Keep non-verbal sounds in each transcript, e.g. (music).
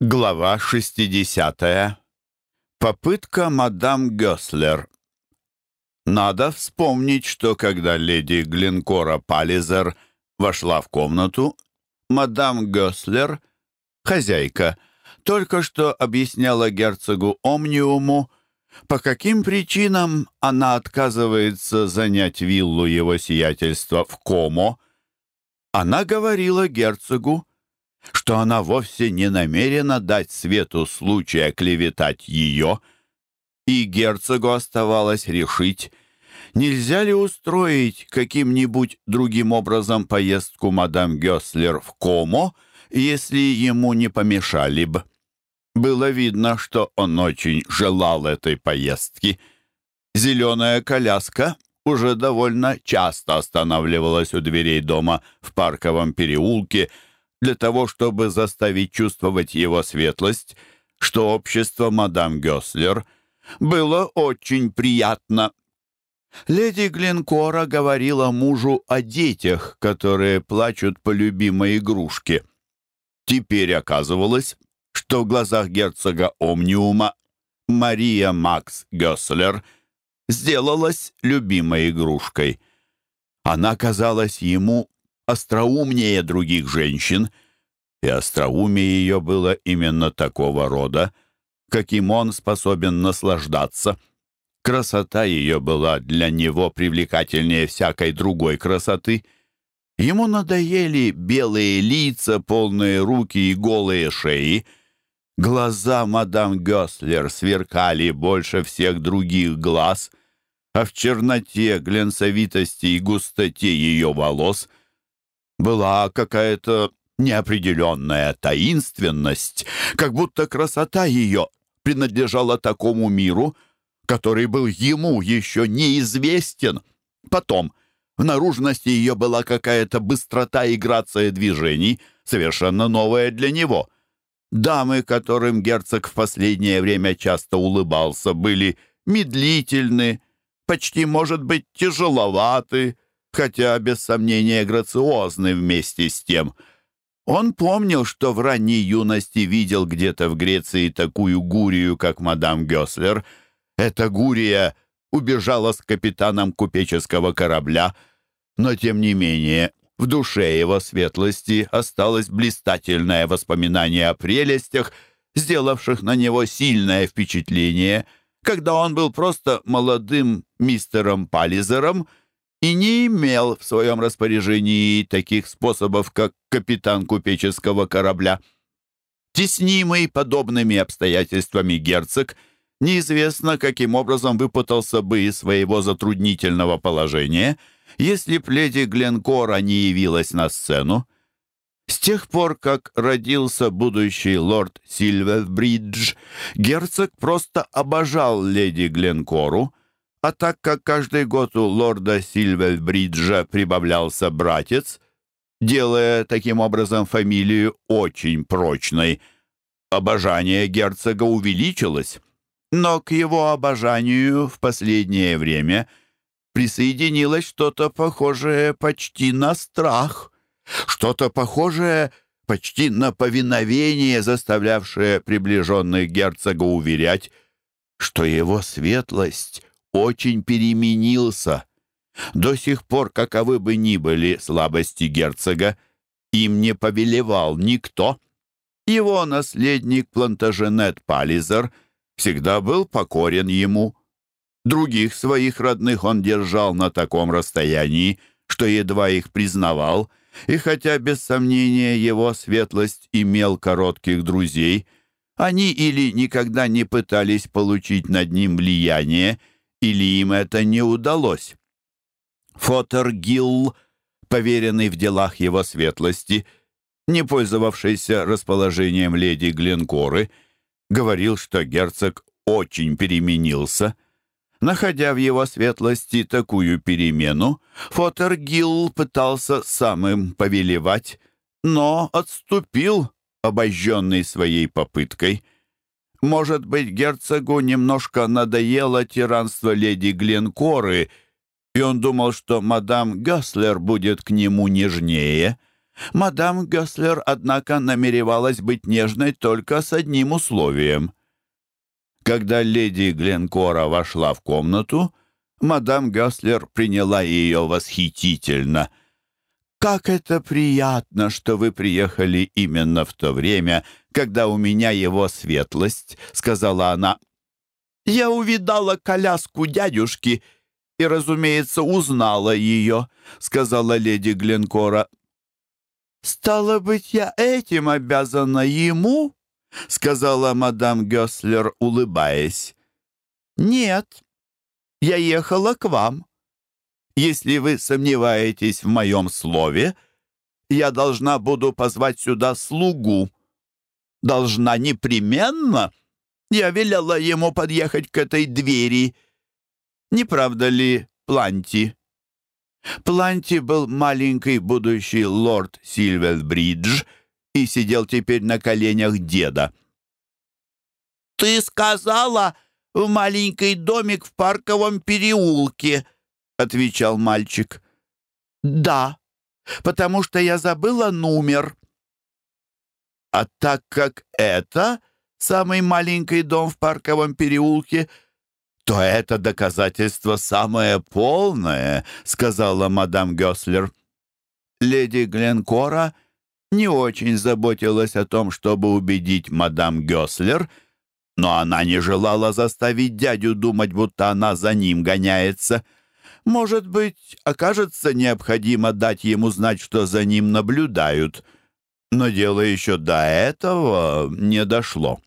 Глава 60. Попытка мадам Гёслер. Надо вспомнить, что когда леди Глинкора Паллизер вошла в комнату, мадам Гёслер, хозяйка, только что объясняла герцогу Омниуму, по каким причинам она отказывается занять виллу его сиятельства в Комо. Она говорила герцогу, что она вовсе не намерена дать свету случая клеветать ее, и герцогу оставалось решить, нельзя ли устроить каким-нибудь другим образом поездку мадам Гёслер в Комо, если ему не помешали бы. Было видно, что он очень желал этой поездки. Зеленая коляска уже довольно часто останавливалась у дверей дома в парковом переулке, для того, чтобы заставить чувствовать его светлость, что общество мадам Гёслер было очень приятно. Леди Глинкора говорила мужу о детях, которые плачут по любимой игрушке. Теперь оказывалось, что в глазах герцога Омниума Мария Макс Гёслер сделалась любимой игрушкой. Она казалась ему остроумнее других женщин, и остроумие ее было именно такого рода, каким он способен наслаждаться. Красота ее была для него привлекательнее всякой другой красоты. Ему надоели белые лица, полные руки и голые шеи. Глаза мадам Гёслер сверкали больше всех других глаз, а в черноте, глянцевитости и густоте ее волос — была какая-то неопределенная таинственность, как будто красота ее принадлежала такому миру, который был ему еще неизвестен. Потом, в наружности ее была какая-то быстрота и грация движений, совершенно новая для него. Дамы, которым герцог в последнее время часто улыбался, были медлительны, почти, может быть, тяжеловаты, хотя, без сомнения, грациозный вместе с тем. Он помнил, что в ранней юности видел где-то в Греции такую гурию, как мадам Гёслер. Эта гурия убежала с капитаном купеческого корабля, но, тем не менее, в душе его светлости осталось блистательное воспоминание о прелестях, сделавших на него сильное впечатление, когда он был просто молодым мистером Паллизером — и не имел в своем распоряжении таких способов, как капитан купеческого корабля. Теснимый подобными обстоятельствами герцог неизвестно, каким образом выпутался бы из своего затруднительного положения, если б леди Гленкора не явилась на сцену. С тех пор, как родился будущий лорд Сильвербридж, герцог просто обожал леди Гленкору, а так как каждый год у лорда Сильвельбриджа прибавлялся братец, делая таким образом фамилию очень прочной, обожание герцога увеличилось. Но к его обожанию в последнее время присоединилось что-то похожее почти на страх, что-то похожее почти на повиновение, заставлявшее приближенных герцога уверять, что его светлость очень переменился. До сих пор, каковы бы ни были слабости герцога, им не повелевал никто. Его наследник Плантаженет Пализер всегда был покорен ему. Других своих родных он держал на таком расстоянии, что едва их признавал, и хотя, без сомнения, его светлость имел коротких друзей, они или никогда не пытались получить над ним влияние, или им это не удалось. Фотергилл, поверенный в делах его светлости, не пользовавшийся расположением леди Гленкоры, говорил, что герцог очень переменился. Находя в его светлости такую перемену, Фотергилл пытался самым повелевать, но отступил, обожженный своей попыткой — может быть, герцогу немножко надоело тиранство леди Гленкоры, и он думал, что мадам Гаслер будет к нему нежнее. Мадам Гёслер, однако, намеревалась быть нежной только с одним условием. Когда леди Гленкора вошла в комнату, мадам Гёслер приняла ее восхитительно. «Как это приятно, что вы приехали именно в то время, когда у меня его светлость», — сказала она. «Я увидала коляску дядюшки и, разумеется, узнала ее», — сказала леди Гленкора. «Стало быть, я этим обязана ему?» — сказала мадам Гёслер, улыбаясь. «Нет, я ехала к вам. Если вы сомневаетесь в моем слове, я должна буду позвать сюда слугу. Должна непременно. Я велела ему подъехать к этой двери. Не правда ли, Планти?» Планти был маленький будущий лорд Сильвербридж и сидел теперь на коленях деда. «Ты сказала в маленький домик в парковом переулке», — отвечал мальчик. «Да, потому что я забыла номер». «А так как это самый маленький дом в парковом переулке», — то это доказательство самое полное», — сказала мадам Гёслер. Леди Гленкора не очень заботилась о том, чтобы убедить мадам Гёслер, но она не желала заставить дядю думать, будто она за ним гоняется. Может быть, окажется необходимо дать ему знать, что за ним наблюдают. Но дело еще до этого не дошло.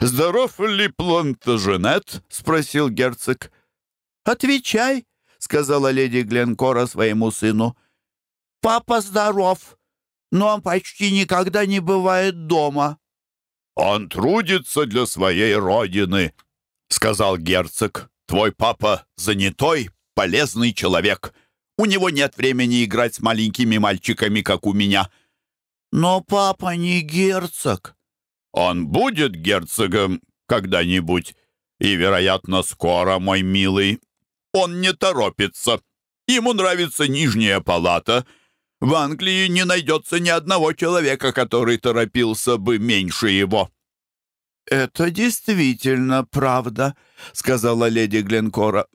«Здоров ли Плантаженет?» — спросил герцог. «Отвечай», — сказала леди Гленкора своему сыну. «Папа здоров, но он почти никогда не бывает дома». «Он трудится для своей родины», — сказал герцог. «Твой папа занятой, полезный человек. У него нет времени играть с маленькими мальчиками, как у меня». «Но папа не герцог», он будет герцогом когда-нибудь, и, вероятно, скоро, мой милый. Он не торопится. Ему нравится нижняя палата. В Англии не найдется ни одного человека, который торопился бы меньше его». «Это действительно правда», — сказала леди Гленкора.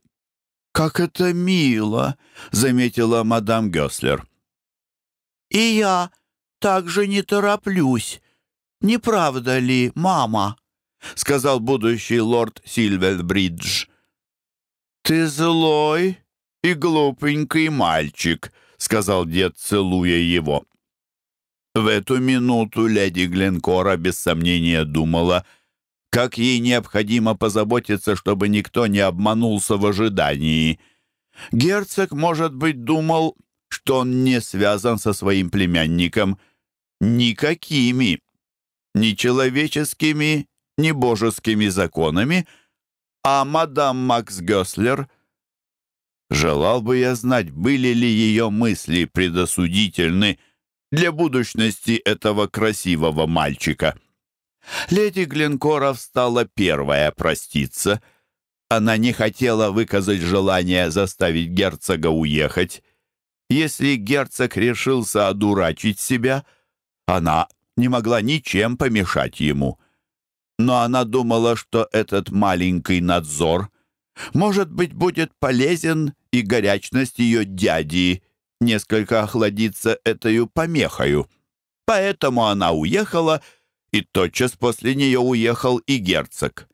«Как это мило», — заметила мадам Гёслер. «И я также не тороплюсь», «Не правда ли, мама?» — сказал будущий лорд Сильвербридж. «Ты злой и глупенький мальчик», — сказал дед, целуя его. В эту минуту леди Гленкора без сомнения думала, как ей необходимо позаботиться, чтобы никто не обманулся в ожидании. Герцог, может быть, думал, что он не связан со своим племянником никакими ни человеческими, ни божескими законами, а мадам Макс Гёслер Желал бы я знать, были ли ее мысли предосудительны для будущности этого красивого мальчика. Леди Гленкора стала первая проститься. Она не хотела выказать желание заставить герцога уехать. Если герцог решился одурачить себя, она не могла ничем помешать ему. Но она думала, что этот маленький надзор, может быть, будет полезен, и горячность ее дяди несколько охладится этой помехою. Поэтому она уехала, и тотчас после нее уехал и герцог.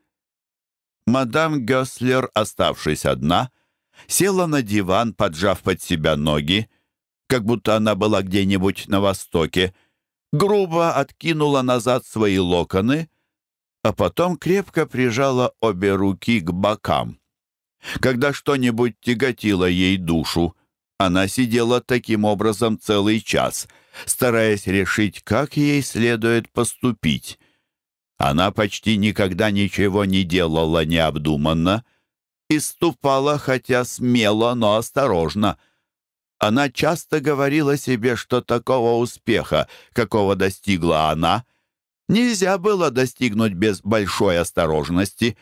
Мадам Гёслер, оставшись одна, села на диван, поджав под себя ноги, как будто она была где-нибудь на востоке, грубо откинула назад свои локоны, а потом крепко прижала обе руки к бокам. Когда что-нибудь тяготило ей душу, она сидела таким образом целый час, стараясь решить, как ей следует поступить. Она почти никогда ничего не делала необдуманно и ступала, хотя смело, но осторожно — она часто говорила себе, что такого успеха, какого достигла она, нельзя было достигнуть без большой осторожности.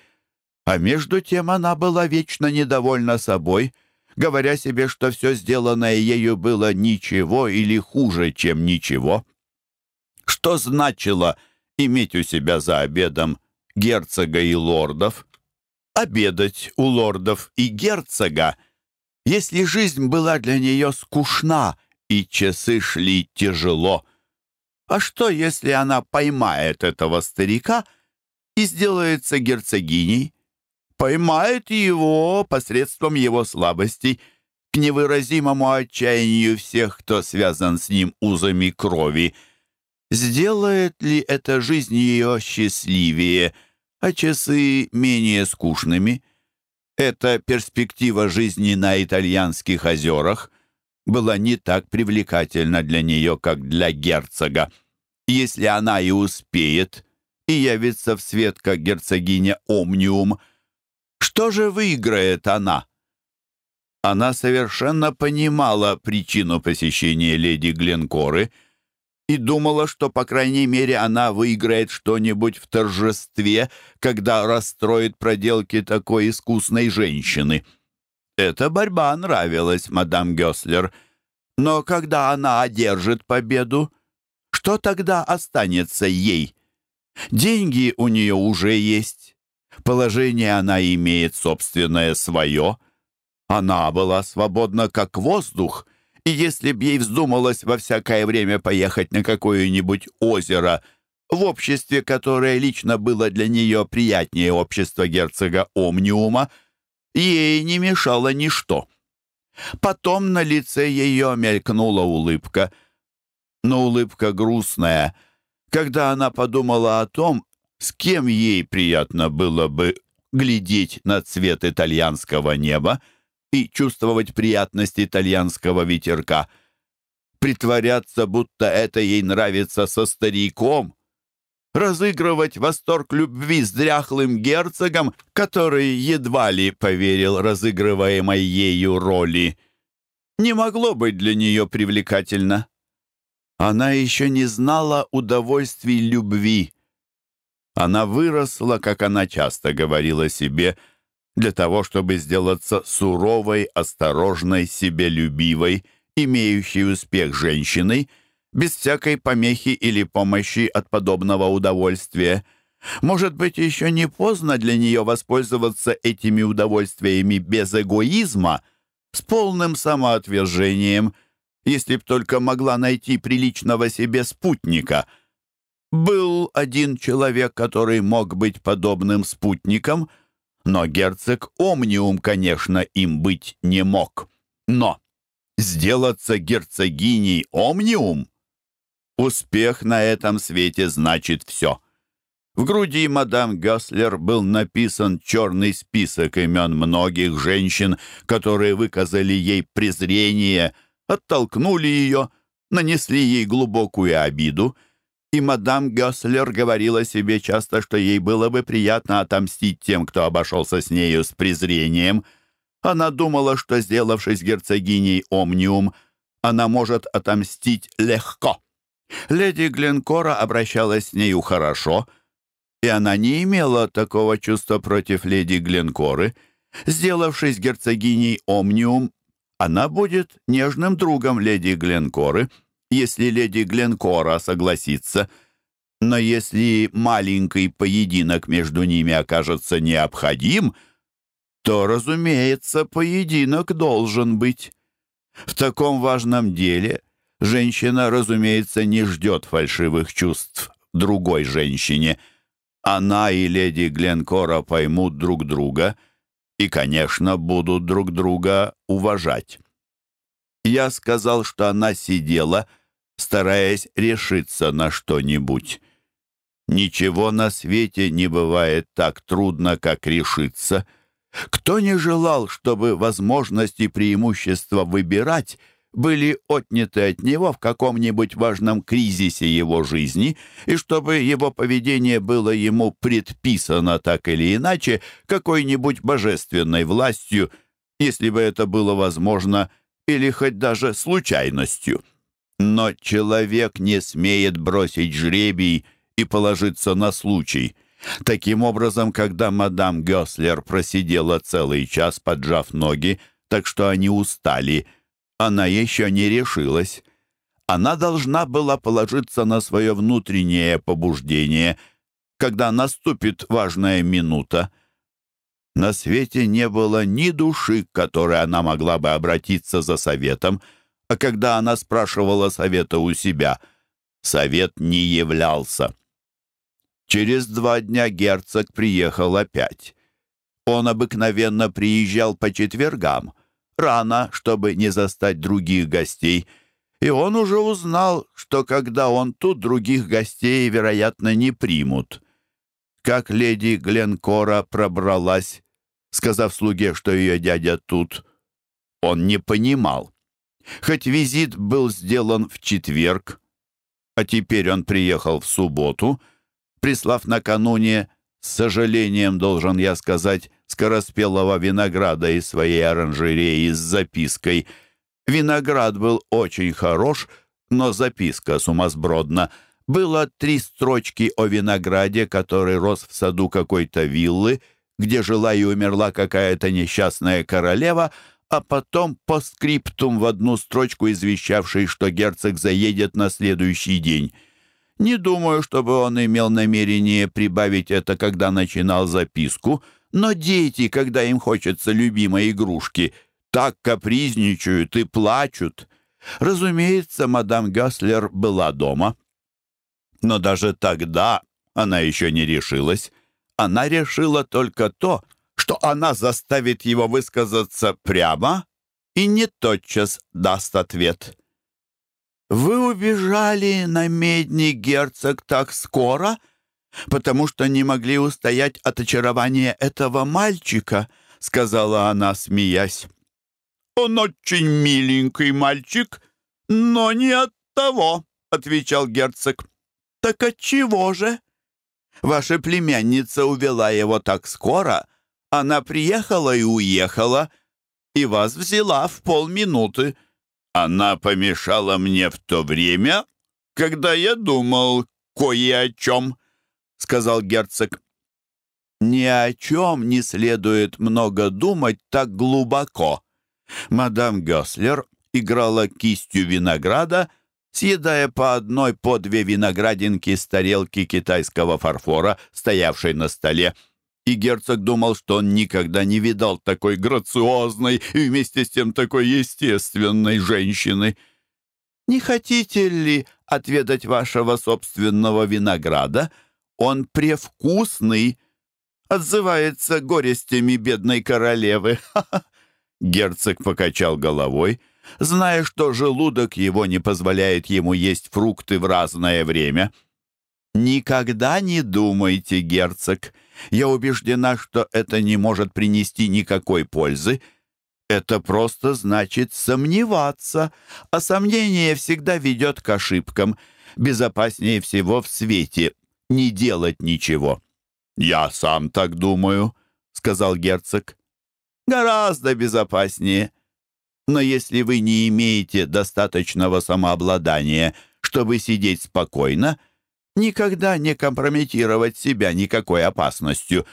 А между тем она была вечно недовольна собой, говоря себе, что все сделанное ею было ничего или хуже, чем ничего. Что значило иметь у себя за обедом герцога и лордов? Обедать у лордов и герцога, если жизнь была для нее скучна и часы шли тяжело. А что, если она поймает этого старика и сделается герцогиней? Поймает его посредством его слабостей к невыразимому отчаянию всех, кто связан с ним узами крови. Сделает ли эта жизнь ее счастливее, а часы менее скучными? Эта перспектива жизни на итальянских озерах была не так привлекательна для нее, как для герцога. Если она и успеет, и явится в свет, как герцогиня Омниум, что же выиграет она? Она совершенно понимала причину посещения леди Гленкоры и думала, что, по крайней мере, она выиграет что-нибудь в торжестве, когда расстроит проделки такой искусной женщины. Эта борьба нравилась мадам Гёслер. Но когда она одержит победу, что тогда останется ей? Деньги у нее уже есть. Положение она имеет собственное свое. Она была свободна, как воздух, и если б ей вздумалось во всякое время поехать на какое-нибудь озеро в обществе, которое лично было для нее приятнее общества герцога Омниума, ей не мешало ничто. Потом на лице ее мелькнула улыбка, но улыбка грустная, когда она подумала о том, с кем ей приятно было бы глядеть на цвет итальянского неба и чувствовать приятность итальянского ветерка. Притворяться, будто это ей нравится со стариком — разыгрывать восторг любви с дряхлым герцогом, который едва ли поверил разыгрываемой ею роли, не могло быть для нее привлекательно. Она еще не знала удовольствий любви. Она выросла, как она часто говорила себе, для того, чтобы сделаться суровой, осторожной, себелюбивой, имеющей успех женщиной — без всякой помехи или помощи от подобного удовольствия. Может быть, еще не поздно для нее воспользоваться этими удовольствиями без эгоизма, с полным самоотвержением, если б только могла найти приличного себе спутника. Был один человек, который мог быть подобным спутником, но герцог Омниум, конечно, им быть не мог. Но сделаться герцогиней Омниум — Успех на этом свете значит все. В груди мадам Гёслер был написан черный список имен многих женщин, которые выказали ей презрение, оттолкнули ее, нанесли ей глубокую обиду, и мадам Гёслер говорила себе часто, что ей было бы приятно отомстить тем, кто обошелся с нею с презрением. Она думала, что, сделавшись герцогиней Омниум, она может отомстить легко. Леди Гленкора обращалась с нею хорошо, и она не имела такого чувства против леди Гленкоры. Сделавшись герцогиней Омниум, она будет нежным другом леди Гленкоры, если леди Гленкора согласится. Но если маленький поединок между ними окажется необходим, то, разумеется, поединок должен быть. В таком важном деле Женщина, разумеется, не ждет фальшивых чувств другой женщине. Она и леди Гленкора поймут друг друга и, конечно, будут друг друга уважать. Я сказал, что она сидела, стараясь решиться на что-нибудь. Ничего на свете не бывает так трудно, как решиться. Кто не желал, чтобы возможности преимущества выбирать — были отняты от него в каком-нибудь важном кризисе его жизни, и чтобы его поведение было ему предписано так или иначе какой-нибудь божественной властью, если бы это было возможно, или хоть даже случайностью. Но человек не смеет бросить жребий и положиться на случай. Таким образом, когда мадам Гёслер просидела целый час, поджав ноги, так что они устали. Она еще не решилась. Она должна была положиться на свое внутреннее побуждение, когда наступит важная минута. На свете не было ни души, к которой она могла бы обратиться за советом, а когда она спрашивала совета у себя, совет не являлся. Через два дня герцог приехал опять. Он обыкновенно приезжал по четвергам, рано, чтобы не застать других гостей, и он уже узнал, что когда он тут, других гостей, вероятно, не примут. Как леди Гленкора пробралась, сказав слуге, что ее дядя тут, он не понимал. Хоть визит был сделан в четверг, а теперь он приехал в субботу, прислав накануне, с сожалением, должен я сказать, скороспелого винограда из своей оранжереи с запиской. Виноград был очень хорош, но записка сумасбродна. Было три строчки о винограде, который рос в саду какой-то виллы, где жила и умерла какая-то несчастная королева, а потом по скриптум в одну строчку, извещавшей, что герцог заедет на следующий день. Не думаю, чтобы он имел намерение прибавить это, когда начинал записку — но дети, когда им хочется любимой игрушки, так капризничают и плачут. Разумеется, мадам Гёслер была дома. Но даже тогда она еще не решилась. Она решила только то, что она заставит его высказаться прямо и не тотчас даст ответ. «Вы убежали на медни, герцог, так скоро?» потому что не могли устоять от очарования этого мальчика», — сказала она, смеясь. «Он очень миленький мальчик, но не от того», — отвечал герцог. «Так от чего же? Ваша племянница увела его так скоро, она приехала и уехала, и вас взяла в полминуты. Она помешала мне в то время, когда я думал кое о чем». — сказал герцог. «Ни о чем не следует много думать так глубоко». Мадам Гёслер играла кистью винограда, съедая по одной по две виноградинки с тарелки китайского фарфора, стоявшей на столе. И герцог думал, что он никогда не видал такой грациозной и вместе с тем такой естественной женщины. «Не хотите ли отведать вашего собственного винограда?» Он превкусный, отзывается горестями бедной королевы. (laughs) Герцог покачал головой, зная, что желудок его не позволяет ему есть фрукты в разное время. «Никогда не думайте, герцог. Я убеждена, что это не может принести никакой пользы. Это просто значит сомневаться, а сомнение всегда ведет к ошибкам. Безопаснее всего в свете не делать ничего. «Я сам так думаю», — сказал герцог. «Гораздо безопаснее. Но если вы не имеете достаточного самообладания, чтобы сидеть спокойно, никогда не компрометировать себя никакой опасностью,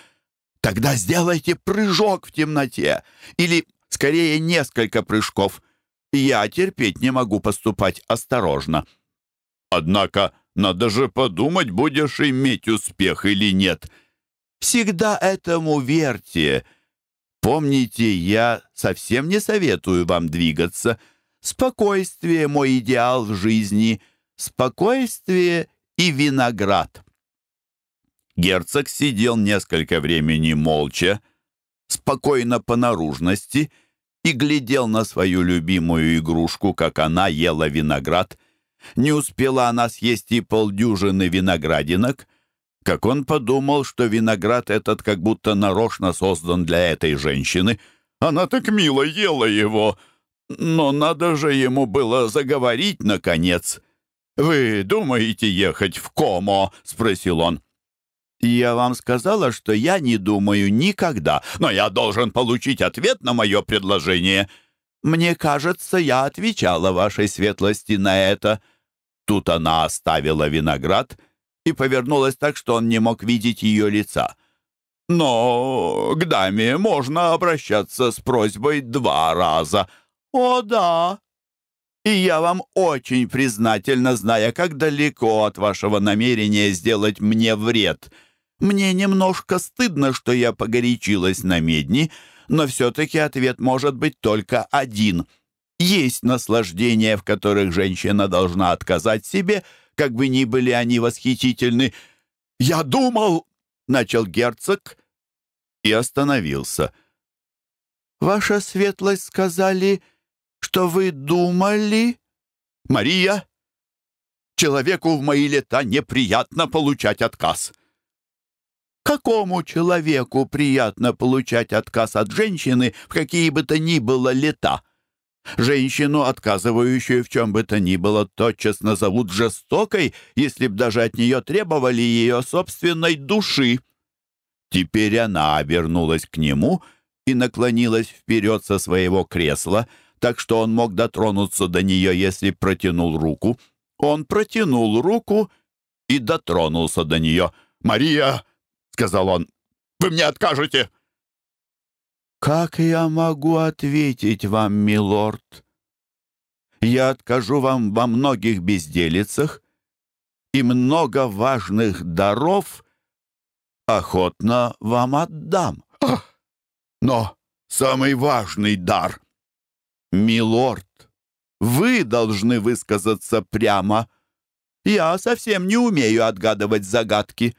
тогда сделайте прыжок в темноте или, скорее, несколько прыжков. Я терпеть не могу поступать осторожно». «Однако надо же подумать, будешь иметь успех или нет. Всегда этому верьте. Помните, я совсем не советую вам двигаться. Спокойствие — мой идеал в жизни. Спокойствие и виноград. Герцог сидел несколько времени молча, спокойно по наружности, и глядел на свою любимую игрушку, как она ела виноград — не успела она съесть и полдюжины виноградинок, как он подумал, что виноград этот как будто нарочно создан для этой женщины. Она так мило ела его, но надо же ему было заговорить, наконец. «Вы думаете ехать в Комо?» — спросил он. «Я вам сказала, что я не думаю никогда, но я должен получить ответ на мое предложение. Мне кажется, я отвечала вашей светлости на это». Тут она оставила виноград и повернулась так, что он не мог видеть ее лица. Но к даме можно обращаться с просьбой два раза. О, да. И я вам очень признательна, зная, как далеко от вашего намерения сделать мне вред. Мне немножко стыдно, что я погорячилась на медни, но все-таки ответ может быть только один. Есть наслаждения, в которых женщина должна отказать себе, как бы ни были они восхитительны. «Я думал...» — начал герцог и остановился. «Ваша светлость сказали, что вы думали...» «Мария, человеку в мои лета неприятно получать отказ». Какому человеку приятно получать отказ от женщины в какие бы то ни было лета? Женщину, отказывающую в чем бы то ни было, тотчас назовут жестокой, если б даже от нее требовали ее собственной души. Теперь она обернулась к нему и наклонилась вперед со своего кресла, так что он мог дотронуться до нее, если протянул руку. Он протянул руку и дотронулся до нее. «Мария!» — сказал он. «Вы мне откажете!» «Как я могу ответить вам, милорд? Я откажу вам во многих безделицах и много важных даров охотно вам отдам. Но самый важный дар — милорд, вы должны высказаться прямо. Я совсем не умею отгадывать загадки».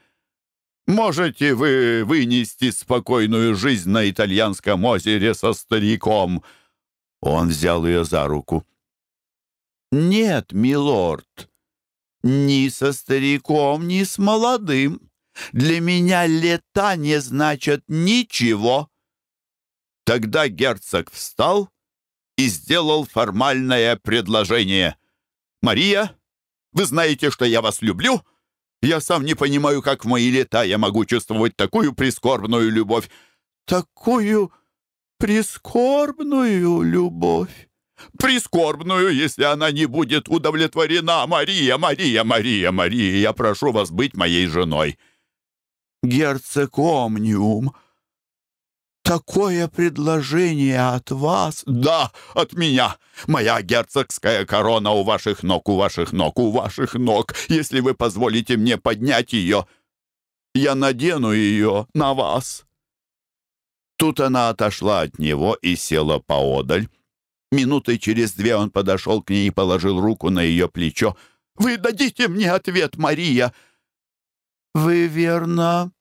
Можете вы вынести спокойную жизнь на итальянском озере со стариком?» Он взял ее за руку. «Нет, милорд, ни со стариком, ни с молодым. Для меня лета не значат ничего». Тогда герцог встал и сделал формальное предложение. «Мария, вы знаете, что я вас люблю?» Я сам не понимаю, как в мои лета я могу чувствовать такую прискорбную любовь. Такую прискорбную любовь. Прискорбную, если она не будет удовлетворена. Мария, Мария, Мария, Мария, я прошу вас быть моей женой. Герцог Омниум, такое предложение от вас? Да, от меня. Моя герцогская корона у ваших ног, у ваших ног, у ваших ног. Если вы позволите мне поднять ее, я надену ее на вас». Тут она отошла от него и села поодаль. Минуты через две он подошел к ней и положил руку на ее плечо. «Вы дадите мне ответ, Мария!» «Вы, верно,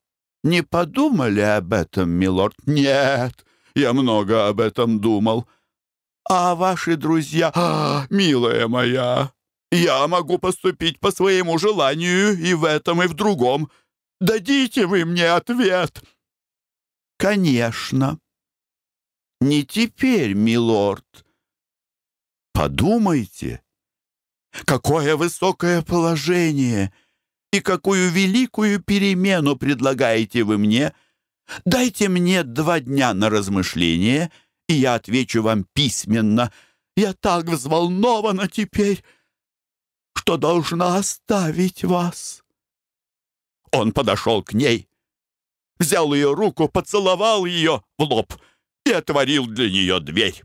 не подумали об этом, милорд? Нет, я много об этом думал. А ваши друзья, а, милая моя, я могу поступить по своему желанию и в этом, и в другом. Дадите вы мне ответ? Конечно. Не теперь, милорд. Подумайте, какое высокое положение и какую великую перемену предлагаете вы мне? Дайте мне два дня на размышление, и я отвечу вам письменно. Я так взволнована теперь, что должна оставить вас». Он подошел к ней, взял ее руку, поцеловал ее в лоб и отворил для нее дверь.